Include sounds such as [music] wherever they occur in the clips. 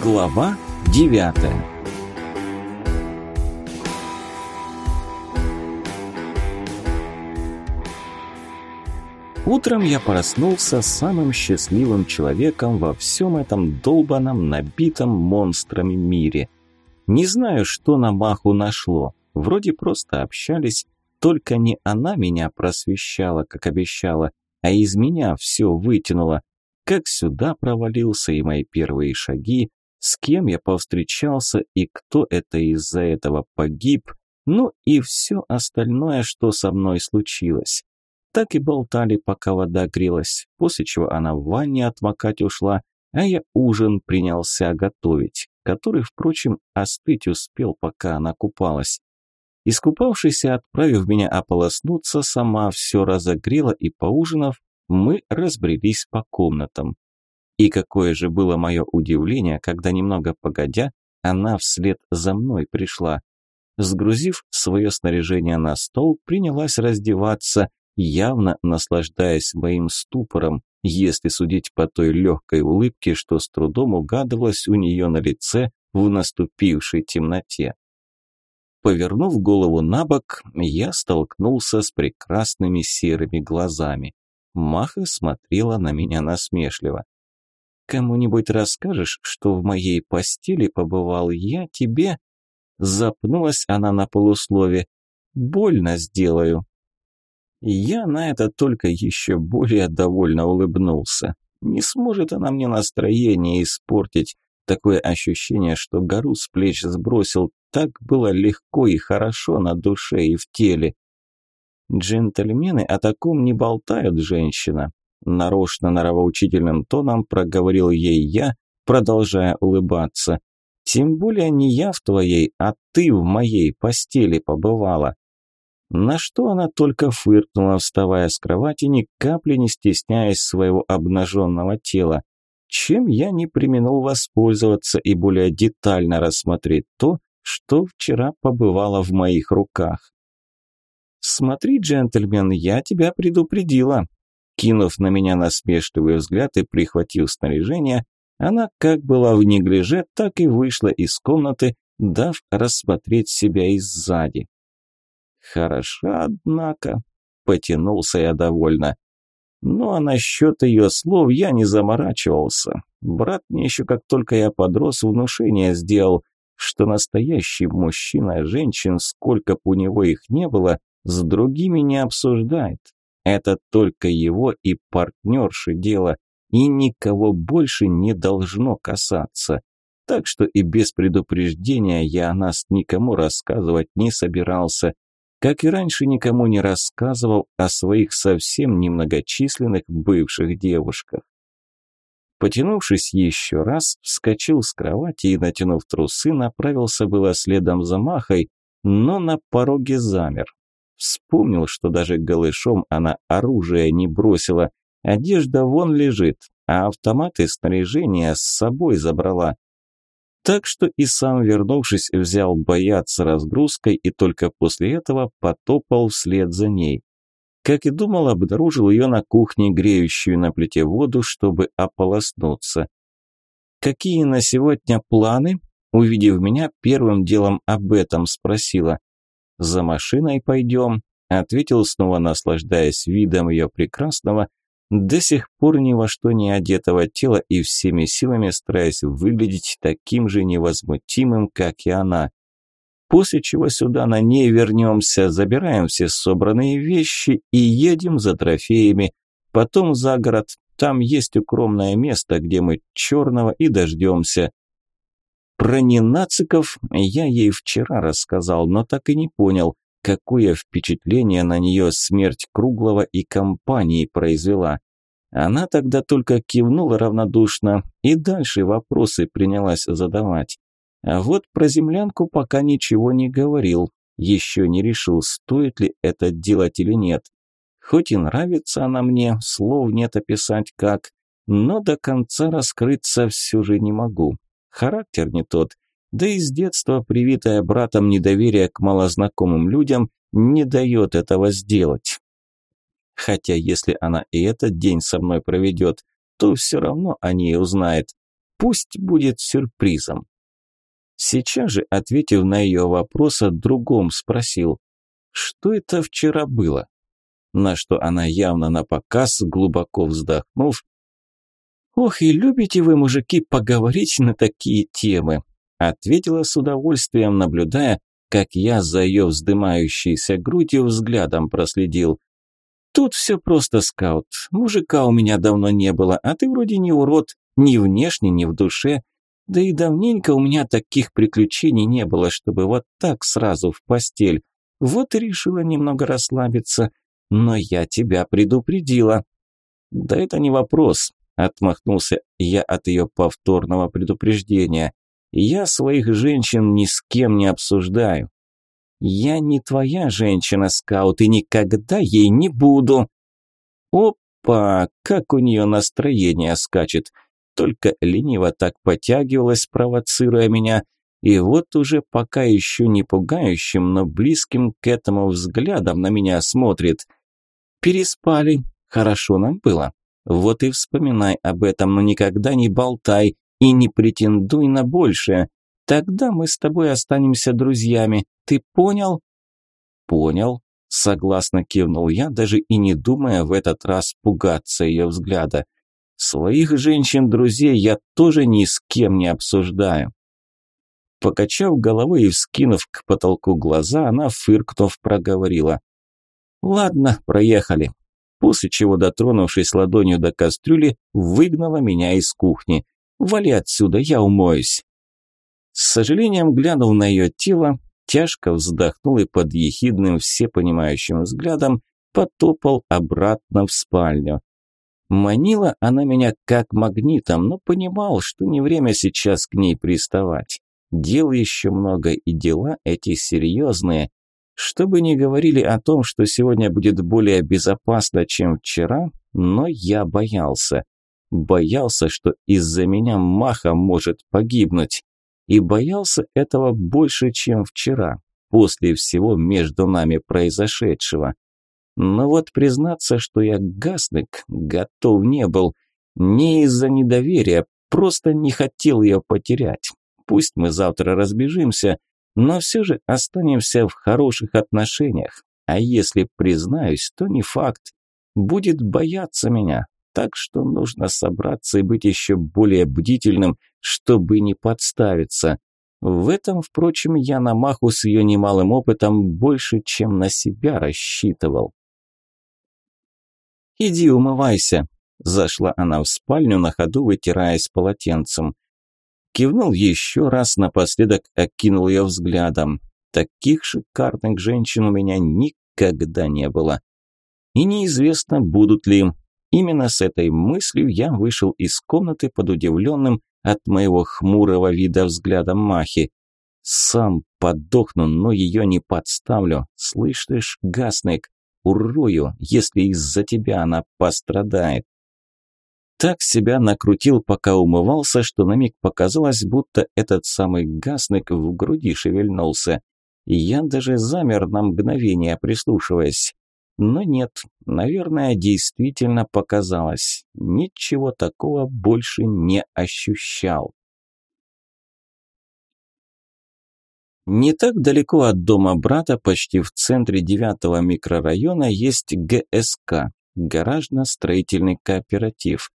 Глава девятая Утром я проснулся самым счастливым человеком во всем этом долбаном, набитом монстрами мире. Не знаю, что на Маху нашло. Вроде просто общались, только не она меня просвещала, как обещала, а из меня все вытянула. Как сюда провалился и мои первые шаги, с кем я повстречался и кто это из-за этого погиб, ну и все остальное, что со мной случилось. Так и болтали, пока вода грелась, после чего она в ванне отмокать ушла, а я ужин принялся готовить, который, впрочем, остыть успел, пока она купалась. Искупавшись и отправив меня ополоснуться, сама все разогрела и, поужинав, мы разбрелись по комнатам. И какое же было мое удивление, когда немного погодя, она вслед за мной пришла. Сгрузив свое снаряжение на стол, принялась раздеваться, явно наслаждаясь моим ступором, если судить по той легкой улыбке, что с трудом угадывалась у нее на лице в наступившей темноте. Повернув голову на бок, я столкнулся с прекрасными серыми глазами. Маха смотрела на меня насмешливо. «Кому-нибудь расскажешь, что в моей постели побывал я тебе?» Запнулась она на полуслове. «Больно сделаю». Я на это только еще более довольно улыбнулся. Не сможет она мне настроение испортить. Такое ощущение, что гору с плеч сбросил, так было легко и хорошо на душе и в теле. Джентльмены о таком не болтают, женщина. Нарочно норовоучительным тоном проговорил ей я, продолжая улыбаться. Тем более не я в твоей, а ты в моей постели побывала. На что она только фыркнула, вставая с кровати, ни капли не стесняясь своего обнаженного тела. Чем я не применил воспользоваться и более детально рассмотреть то, что вчера побывало в моих руках. «Смотри, джентльмен, я тебя предупредила». Кинув на меня насмешливый взгляд и прихватив снаряжение, она как была в неглиже, так и вышла из комнаты, дав рассмотреть себя и сзади. «Хороша, однако», – потянулся я довольно. Ну а насчет ее слов я не заморачивался. Брат мне еще как только я подрос, внушение сделал, что настоящий мужчина женщин, сколько бы у него их не было, с другими не обсуждает. Это только его и партнерши дело, и никого больше не должно касаться. Так что и без предупреждения я о нас никому рассказывать не собирался, как и раньше никому не рассказывал о своих совсем немногочисленных бывших девушках. Потянувшись еще раз, вскочил с кровати и, натянув трусы, направился было следом за Махой, но на пороге замер. Вспомнил, что даже голышом она оружие не бросила, одежда вон лежит, а автоматы и снаряжение с собой забрала. Так что и сам, вернувшись, взял бояться разгрузкой и только после этого потопал вслед за ней. Как и думал, обнаружил ее на кухне, греющую на плите воду, чтобы ополоснуться. «Какие на сегодня планы?» Увидев меня, первым делом об этом спросила. «За машиной пойдем», – ответил снова, наслаждаясь видом ее прекрасного, до сих пор ни во что не одетого тела и всеми силами стараясь выглядеть таким же невозмутимым, как и она. После чего сюда на ней вернемся, забираем все собранные вещи и едем за трофеями. Потом за город, там есть укромное место, где мы черного и дождемся. Про ненациков я ей вчера рассказал, но так и не понял, какое впечатление на нее смерть Круглого и компании произвела. Она тогда только кивнула равнодушно и дальше вопросы принялась задавать. А вот про землянку пока ничего не говорил, еще не решил, стоит ли это делать или нет. Хоть и нравится она мне, слов нет описать как, но до конца раскрыться все же не могу. Характер не тот, да и с детства привитое братом недоверие к малознакомым людям не дает этого сделать. Хотя если она и этот день со мной проведет, то все равно о ней узнает. Пусть будет сюрпризом. Сейчас же, ответив на ее вопрос, о другом спросил, что это вчера было? На что она явно на показ, глубоко вздохнув, «Ох, и любите вы, мужики, поговорить на такие темы», ответила с удовольствием, наблюдая, как я за ее вздымающейся грудью взглядом проследил. «Тут все просто, скаут. Мужика у меня давно не было, а ты вроде не урод, ни внешне, ни в душе. Да и давненько у меня таких приключений не было, чтобы вот так сразу в постель. Вот и решила немного расслабиться. Но я тебя предупредила. Да это не вопрос, отмахнулся я от ее повторного предупреждения. Я своих женщин ни с кем не обсуждаю. Я не твоя женщина, скаут, и никогда ей не буду. Опа, как у нее настроение скачет только лениво так потягивалась, провоцируя меня, и вот уже пока еще не пугающим, но близким к этому взглядом на меня смотрит. Переспали, хорошо нам было. Вот и вспоминай об этом, но никогда не болтай и не претендуй на большее. Тогда мы с тобой останемся друзьями. Ты понял? Понял, согласно кивнул я, даже и не думая в этот раз пугаться ее взгляда. Своих женщин-друзей я тоже ни с кем не обсуждаю. Покачав головой и вскинув к потолку глаза, она, фыркнув, проговорила. «Ладно, проехали». После чего, дотронувшись ладонью до кастрюли, выгнала меня из кухни. «Вали отсюда, я умоюсь». С сожалением глянув на ее тело, тяжко вздохнул и под ехидным всепонимающим взглядом потопал обратно в спальню. Манила она меня как магнитом, но понимал, что не время сейчас к ней приставать. Дел еще много, и дела эти серьезные. Чтобы не говорили о том, что сегодня будет более безопасно, чем вчера, но я боялся. Боялся, что из-за меня Маха может погибнуть. И боялся этого больше, чем вчера, после всего между нами произошедшего. Но вот признаться, что я гасник, готов не был. Не из-за недоверия, просто не хотел ее потерять. Пусть мы завтра разбежимся, но все же останемся в хороших отношениях. А если признаюсь, то не факт. Будет бояться меня. Так что нужно собраться и быть еще более бдительным, чтобы не подставиться. В этом, впрочем, я на маху с ее немалым опытом больше, чем на себя рассчитывал. «Иди умывайся», – зашла она в спальню на ходу, вытираясь полотенцем. Кивнул еще раз, напоследок окинул ее взглядом. Таких шикарных женщин у меня никогда не было. И неизвестно, будут ли. Именно с этой мыслью я вышел из комнаты под удивленным от моего хмурого вида взглядом Махи. Сам подохну, но ее не подставлю. Слышишь, Гасник? урою, если из-за тебя она пострадает. Так себя накрутил, пока умывался, что на миг показалось, будто этот самый гасник в груди шевельнулся. И я даже замер на мгновение, прислушиваясь. Но нет, наверное, действительно показалось. Ничего такого больше не ощущал. Не так далеко от дома брата, почти в центре девятого микрорайона, есть ГСК – гаражно-строительный кооператив.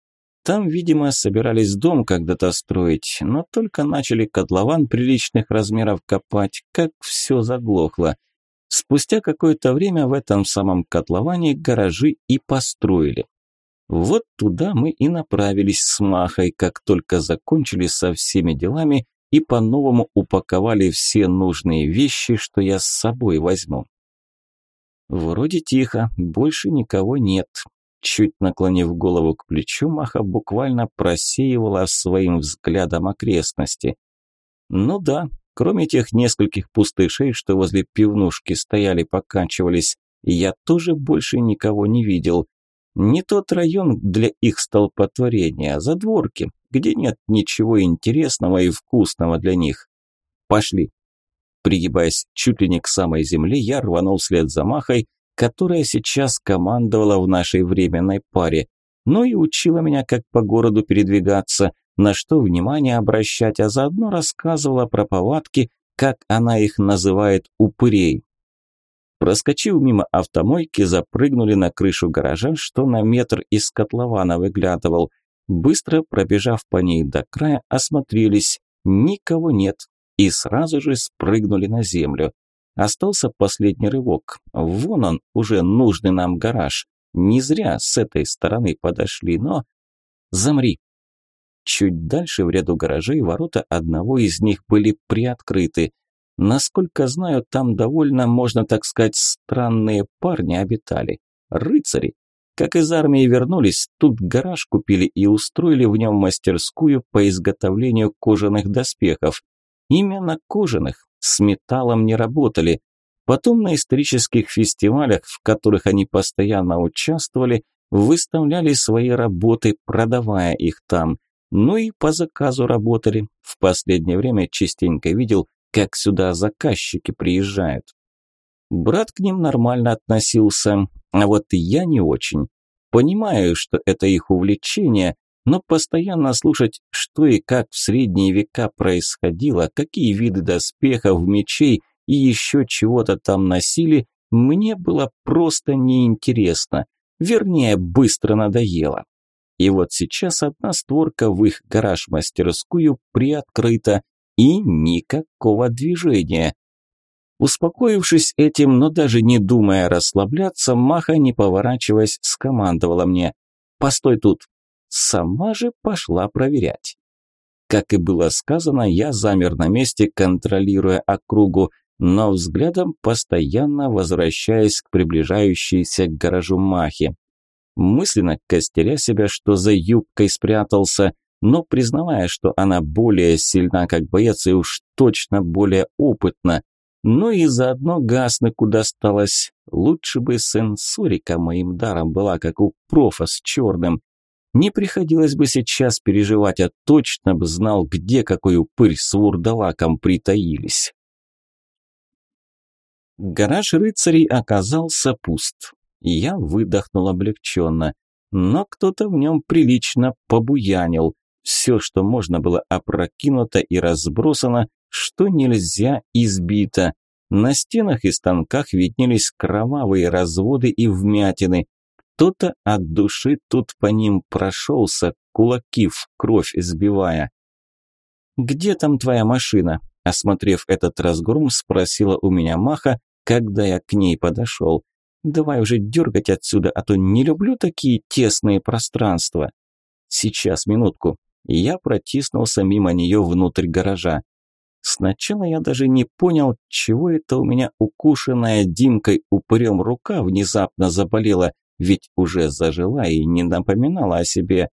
Там, видимо, собирались дом когда-то строить, но только начали котлован приличных размеров копать, как все заглохло. Спустя какое-то время в этом самом котловане гаражи и построили. Вот туда мы и направились с Махой, как только закончили со всеми делами и по-новому упаковали все нужные вещи, что я с собой возьму. Вроде тихо, больше никого нет. Чуть наклонив голову к плечу, Маха буквально просеивала своим взглядом окрестности. Ну да, кроме тех нескольких пустышей, что возле пивнушки стояли, покачивались, я тоже больше никого не видел. Не тот район для их столпотворения, а задворки, где нет ничего интересного и вкусного для них. Пошли. Пригибаясь чуть ли не к самой земле, я рванул вслед за Махой, которая сейчас командовала в нашей временной паре, но и учила меня, как по городу передвигаться, на что внимание обращать, а заодно рассказывала про повадки, как она их называет, упырей. Проскочив мимо автомойки, запрыгнули на крышу гаража, что на метр из котлована выглядывал. Быстро пробежав по ней до края, осмотрелись. Никого нет. И сразу же спрыгнули на землю. Остался последний рывок. Вон он, уже нужный нам гараж. Не зря с этой стороны подошли, но... Замри. Чуть дальше в ряду гаражей ворота одного из них были приоткрыты. Насколько знаю, там довольно, можно так сказать, странные парни обитали. Рыцари. Как из армии вернулись, тут гараж купили и устроили в нем мастерскую по изготовлению кожаных доспехов. Именно кожаных, с металлом не работали. Потом на исторических фестивалях, в которых они постоянно участвовали, выставляли свои работы, продавая их там. Ну и по заказу работали. В последнее время частенько видел, как сюда заказчики приезжают. Брат к ним нормально относился, а вот я не очень. Понимаю, что это их увлечение, но постоянно слушать, что и как в средние века происходило, какие виды доспехов, мечей и еще чего-то там носили, мне было просто неинтересно. Вернее, быстро надоело. И вот сейчас одна створка в их гараж-мастерскую приоткрыта, и никакого движения. Успокоившись этим, но даже не думая расслабляться, Маха, не поворачиваясь, скомандовала мне «Постой тут!» Сама же пошла проверять. Как и было сказано, я замер на месте, контролируя округу, но взглядом постоянно возвращаясь к приближающейся к гаражу Махи. Мысленно костеря себя, что за юбкой спрятался, но признавая, что она более сильна как боец и уж точно более опытна. Ну и заодно Гасныку досталось. Лучше бы сенсорика моим даром была, как у профа с черным. Не приходилось бы сейчас переживать, а точно бы знал, где какой упырь с вурдалаком притаились. Гараж рыцарей оказался пуст. Я выдохнул облегченно, но кто-то в нем прилично побуянил. Все, что можно было опрокинуто и разбросано, что нельзя избито. На стенах и станках виднелись кровавые разводы и вмятины. Кто-то от души тут по ним прошелся, кулаки в кровь сбивая. «Где там твоя машина?» Осмотрев этот разгром, спросила у меня Маха, когда я к ней подошел. «Давай уже дергать отсюда, а то не люблю такие тесные пространства». «Сейчас, минутку», я протиснулся мимо нее внутрь гаража. Сначала я даже не понял, чего это у меня укушенная Димкой упырем рука внезапно заболела, ведь уже зажила и не напоминала о себе.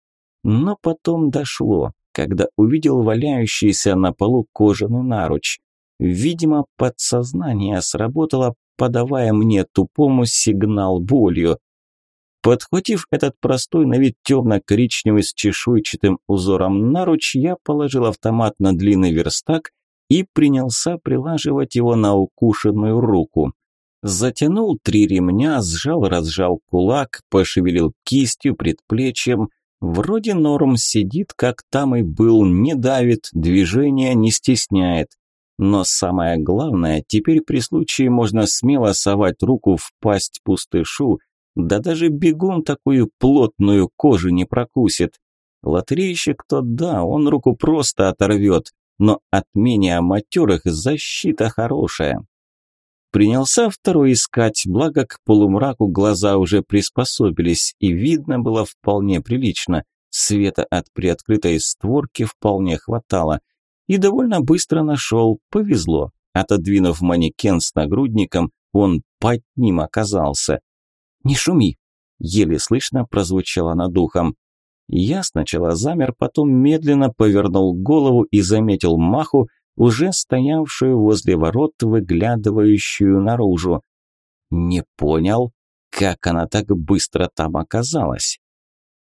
Но потом дошло, когда увидел валяющийся на полу кожаный наруч. Видимо, подсознание сработало, подавая мне тупому сигнал болью. Подхватив этот простой на вид темно-коричневый с чешуйчатым узором наруч, я положил автомат на длинный верстак и принялся прилаживать его на укушенную руку. Затянул три ремня, сжал-разжал кулак, пошевелил кистью, предплечьем. Вроде норм сидит, как там и был, не давит, движения не стесняет. Но самое главное, теперь при случае можно смело совать руку в пасть пустышу, да даже бегун такую плотную кожу не прокусит. Лотерейщик то да, он руку просто оторвет, но от менее матерых защита хорошая. Принялся второй искать, благо к полумраку глаза уже приспособились, и видно было вполне прилично. Света от приоткрытой створки вполне хватало. И довольно быстро нашел, повезло. Отодвинув манекен с нагрудником, он под ним оказался. «Не шуми!» – еле слышно прозвучало над ухом. Я сначала замер, потом медленно повернул голову и заметил Маху, уже стоявшую возле ворот, выглядывающую наружу. Не понял, как она так быстро там оказалась.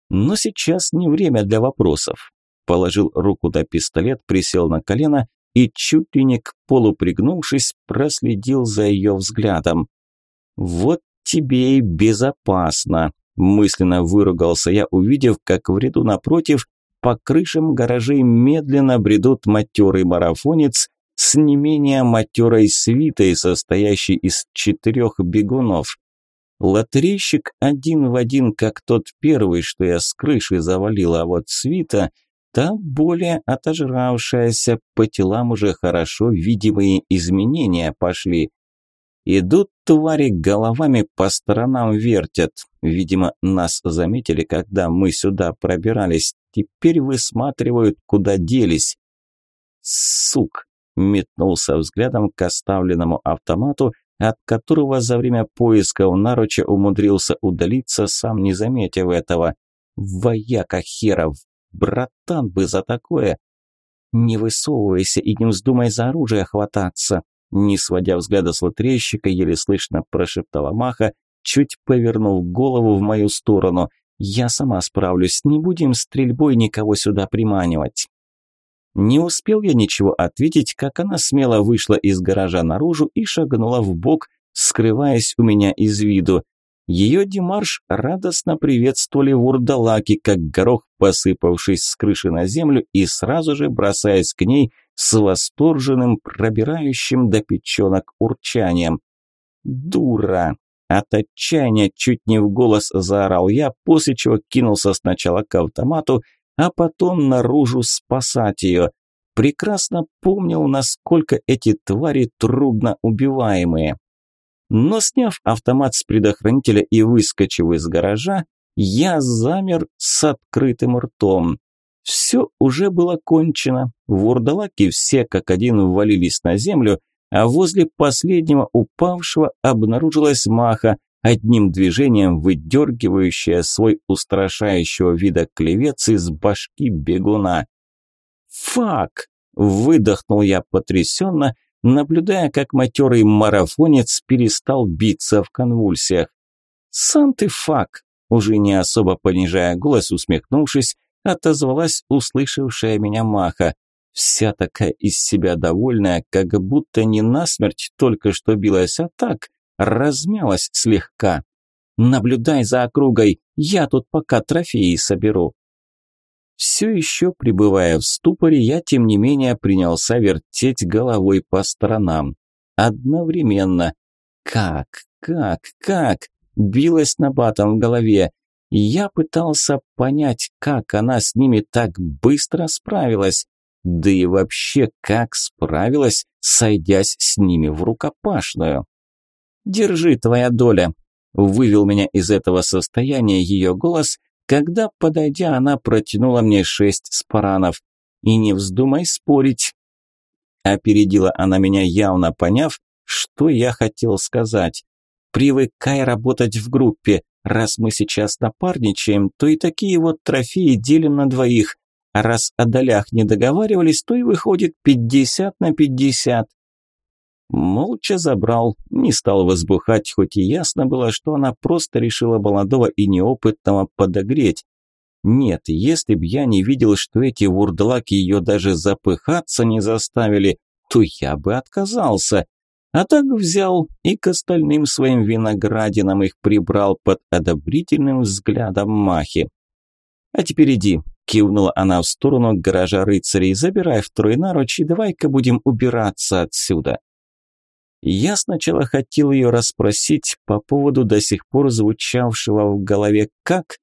Но сейчас не время для вопросов. Положил руку на пистолет, присел на колено и, чуть ли не к полу пригнувшись, проследил за ее взглядом. Вот тебе и безопасно», – мысленно выругался я, увидев, как в ряду напротив по крышам гаражей медленно бредут матерый марафонец с не менее матерой свитой, состоящей из четырех бегунов. Лотерейщик один в один, как тот первый, что я с крыши завалил, а вот свита, та более отожравшаяся, по телам уже хорошо видимые изменения пошли. Идут твари головами по сторонам вертят. Видимо, нас заметили, когда мы сюда пробирались. Теперь высматривают, куда делись. Сук! Метнулся взглядом к оставленному автомату, от которого за время поиска у наруча умудрился удалиться, сам не заметив этого. Вояка херов! Братан бы за такое! Не высовывайся и не вздумай за оружие хвататься, не сводя взгляда с лотерейщика, еле слышно прошептала Маха, чуть повернув голову в мою сторону. «Я сама справлюсь, не будем стрельбой никого сюда приманивать». Не успел я ничего ответить, как она смело вышла из гаража наружу и шагнула в бок, скрываясь у меня из виду. Ее Димарш радостно приветствовали вурдалаки, как горох, посыпавшись с крыши на землю и сразу же бросаясь к ней с восторженным, пробирающим до печенок урчанием. «Дура!» От отчаяния чуть не в голос заорал я, после чего кинулся сначала к автомату, а потом наружу спасать ее. Прекрасно помнил, насколько эти твари трудно убиваемые. Но сняв автомат с предохранителя и выскочив из гаража, я замер с открытым ртом. Все уже было кончено. Вурдалаки все как один ввалились на землю, а возле последнего упавшего обнаружилась маха, одним движением выдергивающая свой устрашающего вида клевец из башки бегуна. «Фак!» – выдохнул я потрясенно, наблюдая, как матерый марафонец перестал биться в конвульсиях. «Сам ты фак!» – уже не особо понижая голос, усмехнувшись, отозвалась услышавшая меня Маха. Вся такая из себя довольная, как будто не насмерть только что билась, а так, размялась слегка. «Наблюдай за округой, я тут пока трофеи соберу». Все еще пребывая в ступоре, я тем не менее принялся вертеть головой по сторонам. Одновременно. Как, как, как? Билась набатом в голове. Я пытался понять, как она с ними так быстро справилась. Да и вообще, как справилась, сойдясь с ними в рукопашную. «Держи, твоя доля», – вывел меня из этого состояния ее голос, когда, подойдя, она протянула мне шесть спаранов. «И не вздумай спорить». Опередила она меня, явно поняв, что я хотел сказать. «Привыкай работать в группе. Раз мы сейчас напарничаем, то и такие вот трофеи делим на двоих. А раз о долях не договаривались, то и выходит пятьдесят на пятьдесят. Молча забрал, не стал возбухать, хоть и ясно было, что она просто решила молодого и неопытного подогреть. Нет, если б я не видел, что эти вурдлаки ее даже запыхаться не заставили, то я бы отказался. А так взял и к остальным своим виноградинам их прибрал под одобрительным взглядом Махи. «А теперь иди», – кивнула она в сторону гаража рыцарей, – «забирай второй наруч и давай-ка будем убираться отсюда». Я сначала хотел ее расспросить по поводу до сих пор звучавшего в голове «как»,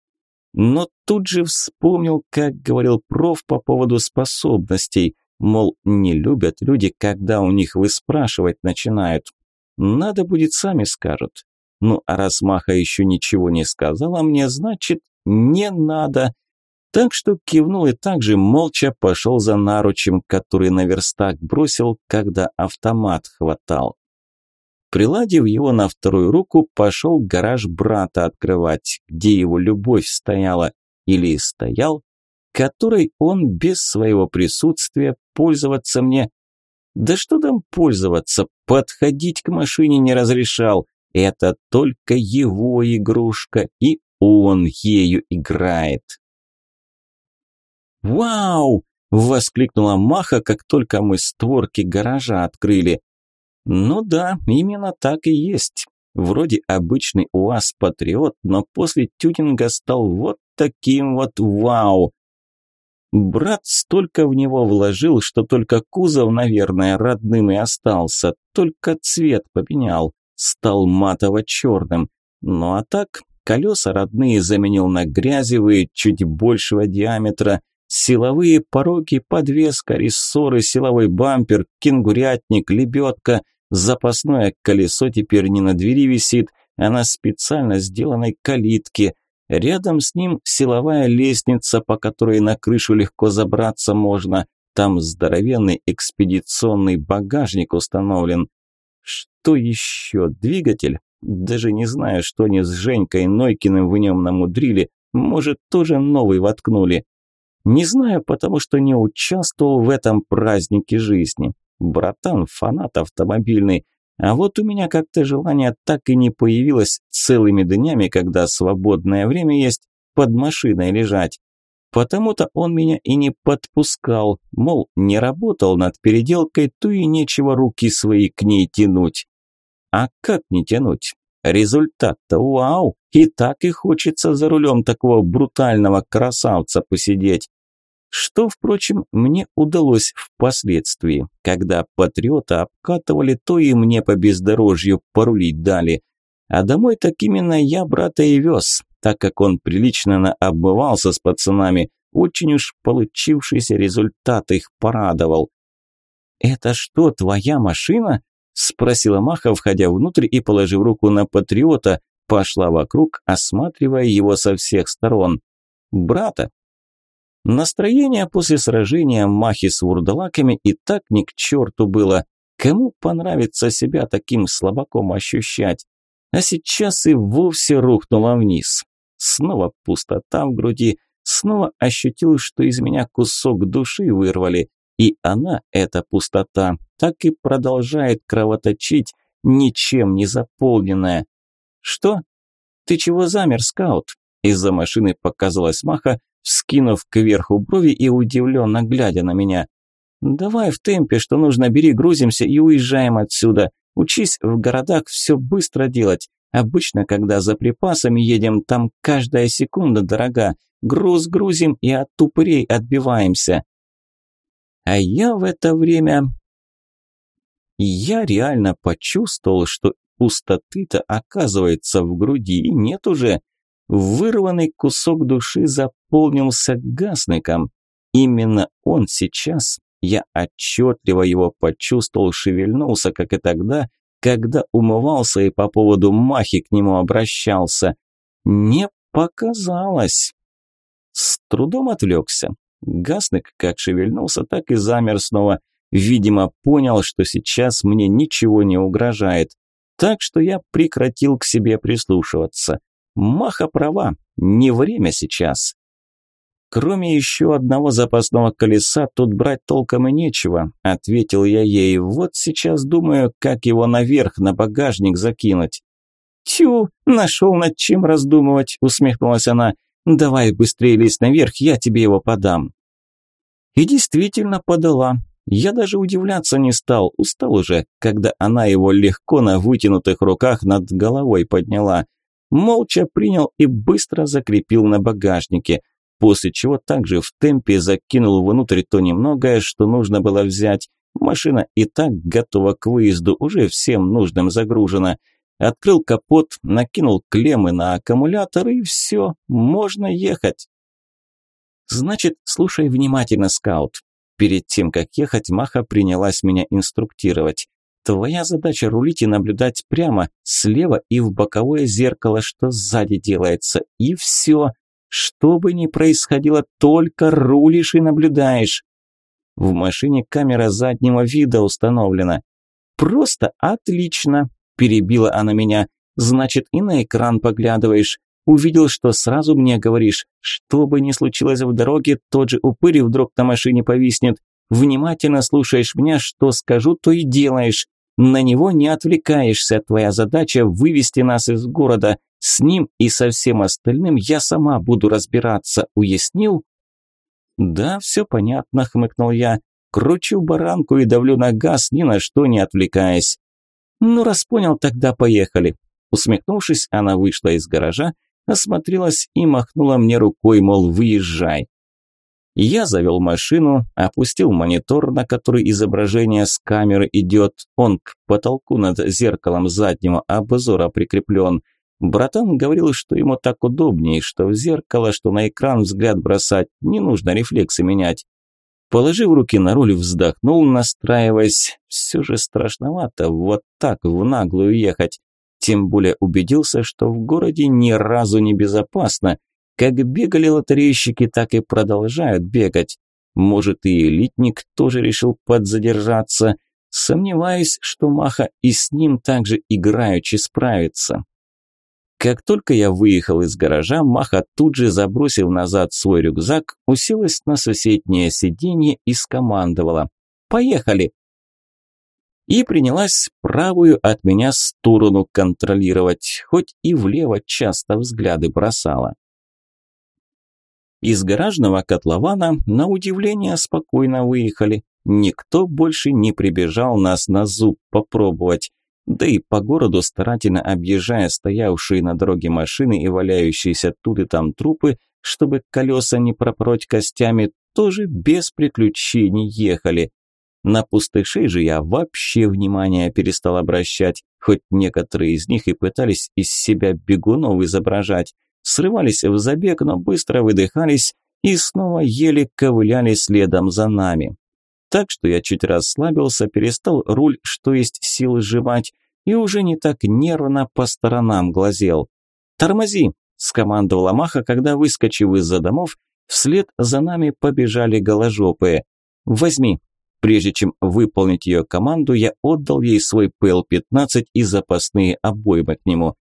но тут же вспомнил, как говорил проф по поводу способностей, Мол, не любят люди, когда у них выспрашивать начинают. Надо будет, сами скажут. Ну, а раз Маха еще ничего не сказала мне, значит, не надо. Так что кивнул и также молча пошел за наручем, который на верстак бросил, когда автомат хватал. Приладив его на вторую руку, пошел гараж брата открывать, где его любовь стояла или стоял, которой он без своего присутствия пользоваться мне... Да что там пользоваться, подходить к машине не разрешал. Это только его игрушка, и он ею играет. «Вау!» – воскликнула Маха, как только мы створки гаража открыли. «Ну да, именно так и есть. Вроде обычный УАЗ-патриот, но после тюнинга стал вот таким вот вау. Брат столько в него вложил, что только кузов, наверное, родным и остался, только цвет поменял, стал матово-черным. Ну а так, колеса родные заменил на грязевые, чуть большего диаметра, силовые пороги, подвеска, рессоры, силовой бампер, кенгурятник, лебедка, запасное колесо теперь не на двери висит, а на специально сделанной калитке – Рядом с ним силовая лестница, по которой на крышу легко забраться можно. Там здоровенный экспедиционный багажник установлен. Что еще? Двигатель? Даже не знаю, что они с Женькой Нойкиным в нем намудрили. Может, тоже новый воткнули. Не знаю, потому что не участвовал в этом празднике жизни. Братан, фанат автомобильный, а вот у меня как-то желание так и не появилось целыми днями, когда свободное время есть, под машиной лежать. Потому-то он меня и не подпускал, мол, не работал над переделкой, то и нечего руки свои к ней тянуть. А как не тянуть? Результат-то вау, и так и хочется за рулем такого брутального красавца посидеть. Что, впрочем, мне удалось впоследствии. Когда патриота обкатывали, то и мне по бездорожью порулить дали. А домой так именно я брата и вез, так как он прилично наобмывался с пацанами, очень уж получившийся результат их порадовал. «Это что, твоя машина?» – спросила Маха, входя внутрь и положив руку на патриота, пошла вокруг, осматривая его со всех сторон. «Брата, Настроение после сражения Махи с вурдалаками и так ни к черту было. Кому понравится себя таким слабаком ощущать? А сейчас и вовсе рухнула вниз. Снова пустота в груди, снова ощутил, что из меня кусок души вырвали. И она, эта пустота, так и продолжает кровоточить, ничем не заполненная. «Что? Ты чего замер, скаут?» Из-за машины показалась Маха, вскинув кверху брови и удивленно глядя на меня. «Давай в темпе, что нужно, бери, грузимся и уезжаем отсюда. Учись в городах все быстро делать. Обычно, когда за припасами едем, там каждая секунда дорога. Груз грузим и от тупырей отбиваемся». А я в это время... Я реально почувствовал, что пустоты-то оказывается в груди и нет уже. Вырванный кусок души заполнился гасником. Именно он сейчас, я отчетливо его почувствовал, шевельнулся, как и тогда, когда умывался и по поводу махи к нему обращался. Не показалось. С трудом отвлекся. Гасник как шевельнулся, так и замер снова. Видимо, понял, что сейчас мне ничего не угрожает. Так что я прекратил к себе прислушиваться. Маха права, не время сейчас. Кроме еще одного запасного колеса, тут брать толком и нечего, ответил я ей. Вот сейчас думаю, как его наверх на багажник закинуть. Тю, нашел над чем раздумывать, усмехнулась она. Давай быстрее лезь наверх, я тебе его подам. И действительно подала. Я даже удивляться не стал, устал уже, когда она его легко на вытянутых руках над головой подняла молча принял и быстро закрепил на багажнике, после чего также в темпе закинул внутрь то немногое, что нужно было взять. Машина и так готова к выезду, уже всем нужным загружена. Открыл капот, накинул клеммы на аккумулятор и все, можно ехать. Значит, слушай внимательно, скаут. Перед тем, как ехать, Маха принялась меня инструктировать. Твоя задача рулить и наблюдать прямо, слева и в боковое зеркало, что сзади делается. И все. Что бы ни происходило, только рулишь и наблюдаешь. В машине камера заднего вида установлена. Просто отлично, перебила она меня. Значит, и на экран поглядываешь. Увидел, что сразу мне говоришь, что бы ни случилось в дороге, тот же упырь вдруг на машине повиснет. Внимательно слушаешь меня, что скажу, то и делаешь. На него не отвлекаешься, твоя задача вывести нас из города. С ним и со всем остальным я сама буду разбираться, уяснил? Да, все понятно, хмыкнул я. Кручу баранку и давлю на газ, ни на что не отвлекаясь. Ну, раз понял, тогда поехали. Усмехнувшись, она вышла из гаража, осмотрелась и махнула мне рукой, мол, выезжай. Я завел машину, опустил монитор, на который изображение с камеры идет, он к потолку над зеркалом заднего обзора прикреплен. Братан говорил, что ему так удобнее, что в зеркало, что на экран взгляд бросать, не нужно рефлексы менять. Положив руки на руль, вздохнул, настраиваясь. Все же страшновато вот так в наглую ехать. Тем более убедился, что в городе ни разу не безопасно. Как бегали лотерейщики, так и продолжают бегать. Может, и элитник тоже решил подзадержаться. Сомневаюсь, что Маха и с ним также играючи справится. Как только я выехал из гаража, Маха тут же, забросив назад свой рюкзак, уселась на соседнее сиденье и скомандовала «Поехали!» И принялась правую от меня сторону контролировать, хоть и влево часто взгляды бросала. Из гаражного котлована, на удивление, спокойно выехали. Никто больше не прибежал нас на зуб попробовать. Да и по городу, старательно объезжая стоявшие на дороге машины и валяющиеся тут и там трупы, чтобы колеса не пропороть костями, тоже без приключений ехали. На пустышей же я вообще внимания перестал обращать, хоть некоторые из них и пытались из себя бегунов изображать. Срывались в забег, но быстро выдыхались и снова еле ковыляли следом за нами так что я чуть расслабился, перестал руль, что есть силы жевать, и уже не так нервно по сторонам глазел. «Тормози!» – скомандовала Маха, когда, выскочив из-за домов, вслед за нами побежали голожопые. «Возьми!» Прежде чем выполнить ее команду, я отдал ей свой ПЛ-15 и запасные обоймы к нему.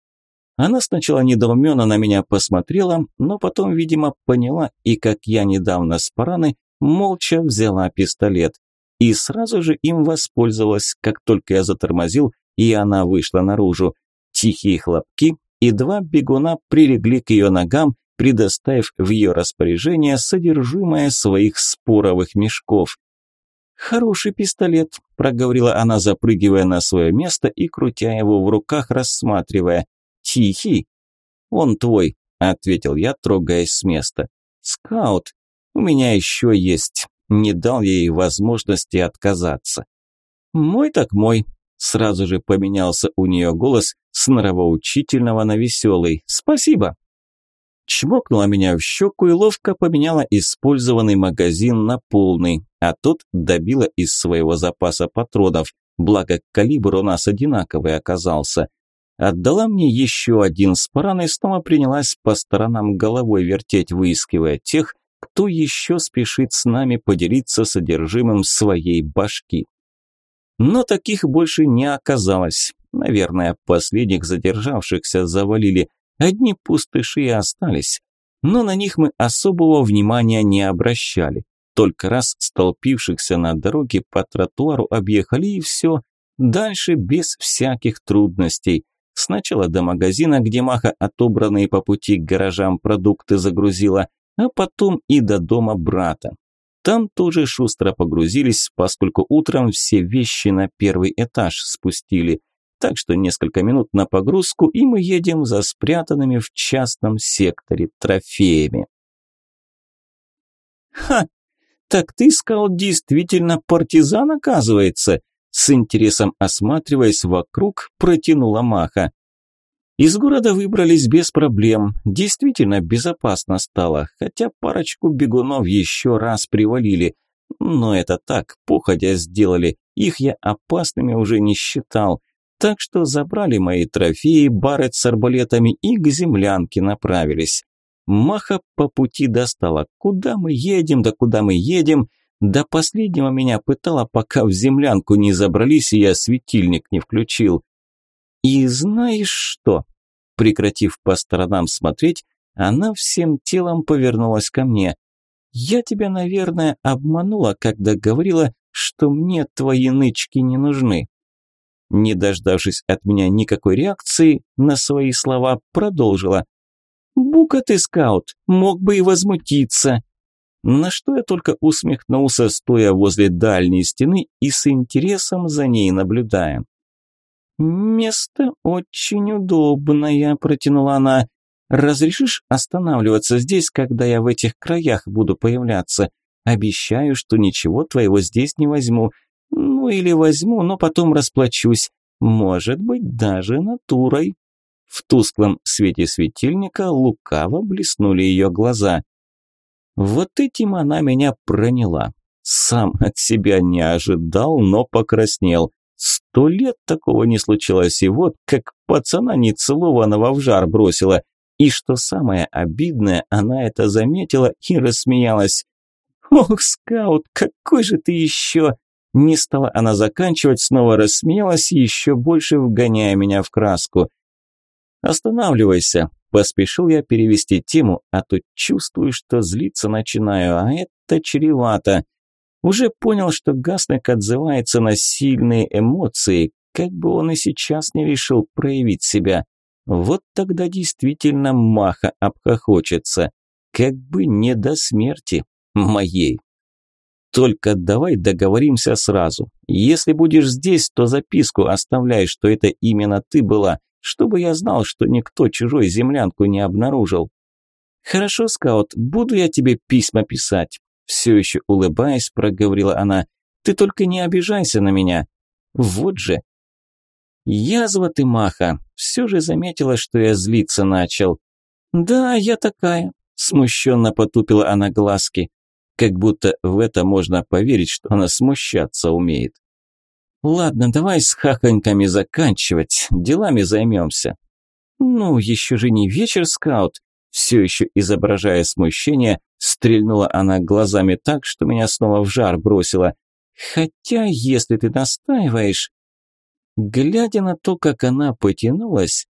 Она сначала недоуменно на меня посмотрела, но потом, видимо, поняла, и как я недавно с параны, молча взяла пистолет и сразу же им воспользовалась, как только я затормозил, и она вышла наружу. Тихие хлопки, и два бегуна прилегли к ее ногам, предоставив в ее распоряжение содержимое своих споровых мешков. «Хороший пистолет», – проговорила она, запрыгивая на свое место и крутя его в руках, рассматривая. «Тихий». «Он твой», – ответил я, трогаясь с места. «Скаут, у меня еще есть. Не дал ей возможности отказаться. Мой так мой. Сразу же поменялся у нее голос с нравоучительного на веселый. Спасибо. Чмокнула меня в щеку и ловко поменяла использованный магазин на полный, а тот добила из своего запаса патронов, благо калибр у нас одинаковый оказался. Отдала мне еще один спаран и снова принялась по сторонам головой вертеть, выискивая тех, кто еще спешит с нами поделиться содержимым своей башки. Но таких больше не оказалось. Наверное, последних задержавшихся завалили. Одни пустыши остались. Но на них мы особого внимания не обращали. Только раз столпившихся на дороге по тротуару объехали и все. Дальше без всяких трудностей. Сначала до магазина, где Маха отобранные по пути к гаражам продукты загрузила, а потом и до дома брата. Там тоже шустро погрузились, поскольку утром все вещи на первый этаж спустили. Так что несколько минут на погрузку, и мы едем за спрятанными в частном секторе трофеями. «Ха! Так ты, скал, действительно партизан, оказывается!» С интересом осматриваясь вокруг, протянула Маха. Из города выбрались без проблем. Действительно безопасно стало, хотя парочку бегунов еще раз привалили. Но это так, походя сделали. Их я опасными уже не считал. Так что забрали мои трофеи, барет с арбалетами и к землянке направились. Маха по пути достала. Куда мы едем, да куда мы едем? До последнего меня пытала, пока в землянку не забрались, и я светильник не включил. И знаешь что? Прекратив по сторонам смотреть, она всем телом повернулась ко мне. «Я тебя, наверное, обманула, когда говорила, что мне твои нычки не нужны». Не дождавшись от меня никакой реакции на свои слова, продолжила. «Бука ты, скаут, мог бы и возмутиться». На что я только усмехнулся, стоя возле дальней стены и с интересом за ней наблюдая. «Место очень удобное», – протянула она. «Разрешишь останавливаться здесь, когда я в этих краях буду появляться? Обещаю, что ничего твоего здесь не возьму. Ну или возьму, но потом расплачусь. Может быть, даже натурой». В тусклом свете светильника лукаво блеснули ее глаза. Вот этим она меня проняла. Сам от себя не ожидал, но покраснел. Сто лет такого не случилось, и вот как пацана нецелованного в жар бросила. И что самое обидное, она это заметила и рассмеялась. «Ох, скаут, какой же ты еще!» Не стала она заканчивать, снова рассмеялась, еще больше вгоняя меня в краску. «Останавливайся», – поспешил я перевести тему, а то чувствую, что злиться начинаю, а это чревато. Уже понял, что Гаснек отзывается на сильные эмоции, как бы он и сейчас не решил проявить себя. Вот тогда действительно маха обхохочется, как бы не до смерти моей. Только давай договоримся сразу. Если будешь здесь, то записку оставляй, что это именно ты была, чтобы я знал, что никто чужой землянку не обнаружил. Хорошо, скаут, буду я тебе письма писать. Все еще улыбаясь, проговорила она. Ты только не обижайся на меня. Вот же. Язва ты, Маха. Все же заметила, что я злиться начал. Да, я такая. Смущенно потупила она глазки как будто в это можно поверить, что она смущаться умеет. «Ладно, давай с хахоньками заканчивать, делами займемся». «Ну, еще же не вечер, скаут», все еще изображая смущение, стрельнула она глазами так, что меня снова в жар бросила. «Хотя, если ты настаиваешь...» Глядя на то, как она потянулась...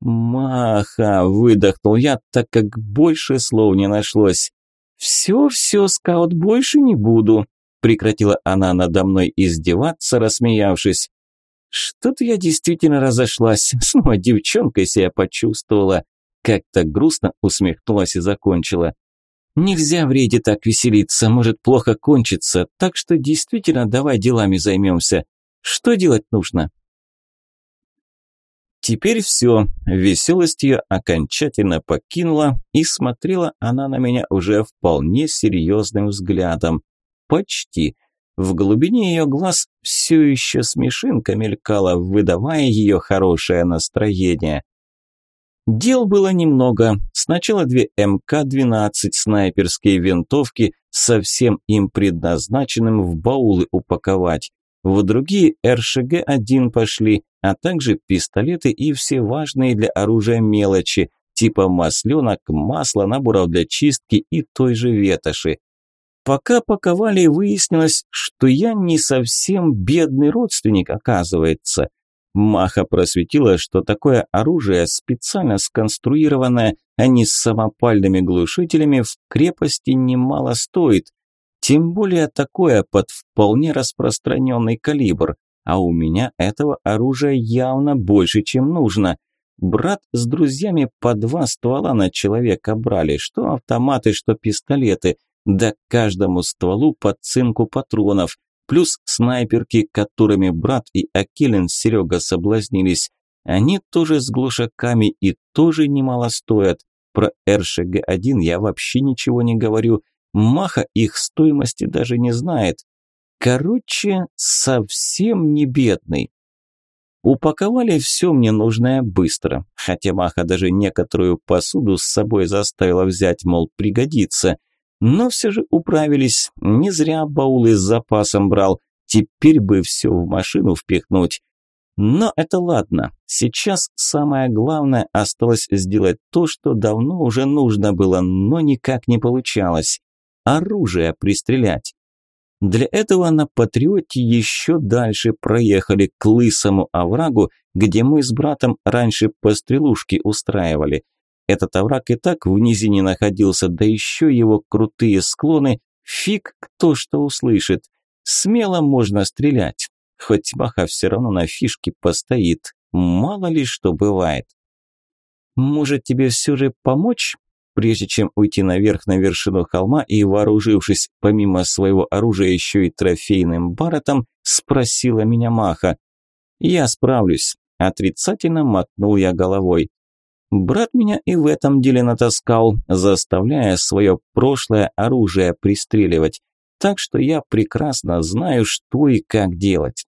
«Маха!» – выдохнул я, так как больше слов не нашлось. «Все-все, скаут, больше не буду», – прекратила она надо мной издеваться, рассмеявшись. «Что-то я действительно разошлась, [laughs] снова девчонкой себя почувствовала». Как-то грустно усмехнулась и закончила. «Нельзя в рейде так веселиться, может плохо кончиться, так что действительно давай делами займемся. Что делать нужно?» Теперь все, веселость ее окончательно покинула, и смотрела она на меня уже вполне серьезным взглядом. Почти. В глубине ее глаз все еще смешинка мелькала, выдавая ее хорошее настроение. Дел было немного. Сначала две МК-12 снайперские винтовки, совсем им предназначенным в баулы упаковать. В другие РШГ-1 пошли, а также пистолеты и все важные для оружия мелочи, типа масленок, масла, наборов для чистки и той же ветоши. Пока паковали, выяснилось, что я не совсем бедный родственник, оказывается. Маха просветила, что такое оружие, специально сконструированное, а не с самопальными глушителями, в крепости немало стоит. Тем более такое под вполне распространенный калибр, а у меня этого оружия явно больше, чем нужно. Брат с друзьями по два ствола на человека брали, что автоматы, что пистолеты, да каждому стволу по цинку патронов, плюс снайперки, которыми брат и Акилин с Серега соблазнились. Они тоже с глушаками и тоже немало стоят. Про РШГ-1 я вообще ничего не говорю, Маха их стоимости даже не знает. Короче, совсем не бедный. Упаковали все мне нужное быстро, хотя Маха даже некоторую посуду с собой заставила взять, мол, пригодится. Но все же управились, не зря баулы с запасом брал, теперь бы все в машину впихнуть. Но это ладно, сейчас самое главное осталось сделать то, что давно уже нужно было, но никак не получалось оружие пристрелять. Для этого на Патриоте еще дальше проехали к Лысому оврагу, где мы с братом раньше пострелушки устраивали. Этот овраг и так в низине находился, да еще его крутые склоны, фиг кто что услышит. Смело можно стрелять, хоть Маха все равно на фишке постоит, мало ли что бывает. «Может, тебе все же помочь?» Прежде чем уйти наверх на вершину холма и вооружившись помимо своего оружия еще и трофейным баротом, спросила меня Маха. «Я справлюсь», – отрицательно мотнул я головой. Брат меня и в этом деле натаскал, заставляя свое прошлое оружие пристреливать. Так что я прекрасно знаю, что и как делать.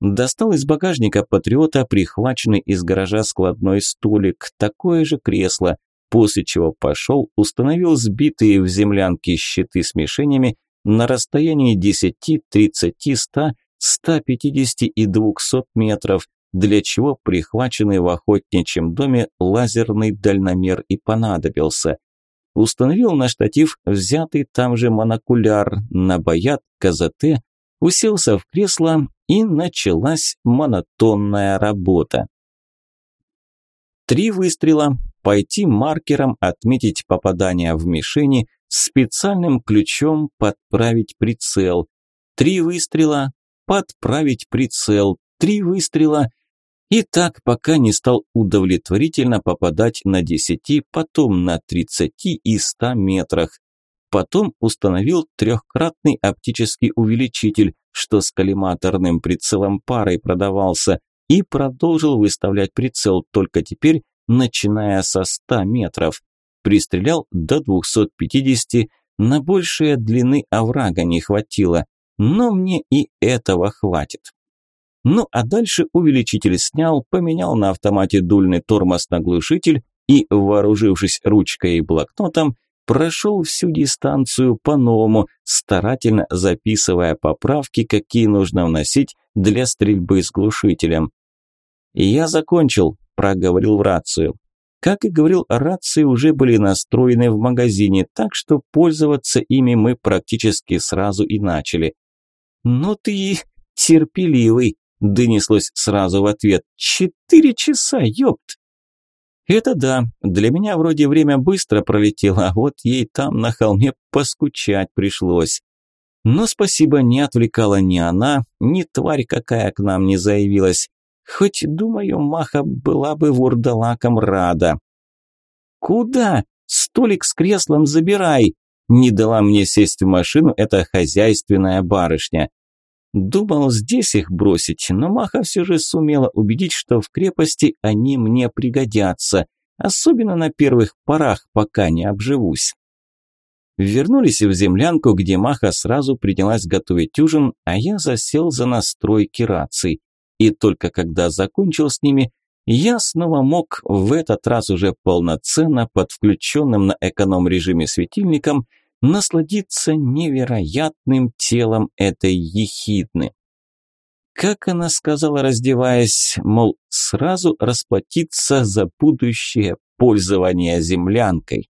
Достал из багажника патриота прихваченный из гаража складной столик, такое же кресло, после чего пошел, установил сбитые в землянке щиты с мишенями на расстоянии 10, 30, 100, 150 и 200 метров, для чего прихваченный в охотничьем доме лазерный дальномер и понадобился. Установил на штатив взятый там же монокуляр, на боят КЗТ, уселся в кресло и началась монотонная работа. Три выстрела, пойти маркером отметить попадание в мишени, специальным ключом подправить прицел. Три выстрела, подправить прицел, три выстрела – и так, пока не стал удовлетворительно попадать на 10, потом на 30 и 100 метрах. Потом установил трехкратный оптический увеличитель, что с коллиматорным прицелом парой продавался, и продолжил выставлять прицел, только теперь начиная со 100 метров. Пристрелял до 250, на большие длины оврага не хватило, но мне и этого хватит. Ну а дальше увеличитель снял, поменял на автомате дульный тормоз на глушитель и, вооружившись ручкой и блокнотом, прошел всю дистанцию по-новому, старательно записывая поправки, какие нужно вносить для стрельбы с глушителем. «Я закончил», – проговорил в рацию. Как и говорил, рации уже были настроены в магазине, так что пользоваться ими мы практически сразу и начали. «Ну ты терпеливый», Донеслось сразу в ответ. «Четыре часа, ёпт!» Это да, для меня вроде время быстро пролетело, а вот ей там на холме поскучать пришлось. Но спасибо, не отвлекала ни она, ни тварь какая к нам не заявилась. Хоть, думаю, Маха была бы вурдалаком рада. «Куда? Столик с креслом забирай!» Не дала мне сесть в машину эта хозяйственная барышня. Думал здесь их бросить, но Маха все же сумела убедить, что в крепости они мне пригодятся, особенно на первых порах, пока не обживусь. Вернулись в землянку, где Маха сразу принялась готовить ужин, а я засел за настройки раций. И только когда закончил с ними, я снова мог, в этот раз уже полноценно, под включенным на эконом-режиме светильником, насладиться невероятным телом этой ехидны. Как она сказала, раздеваясь, мол, сразу расплатиться за будущее пользование землянкой.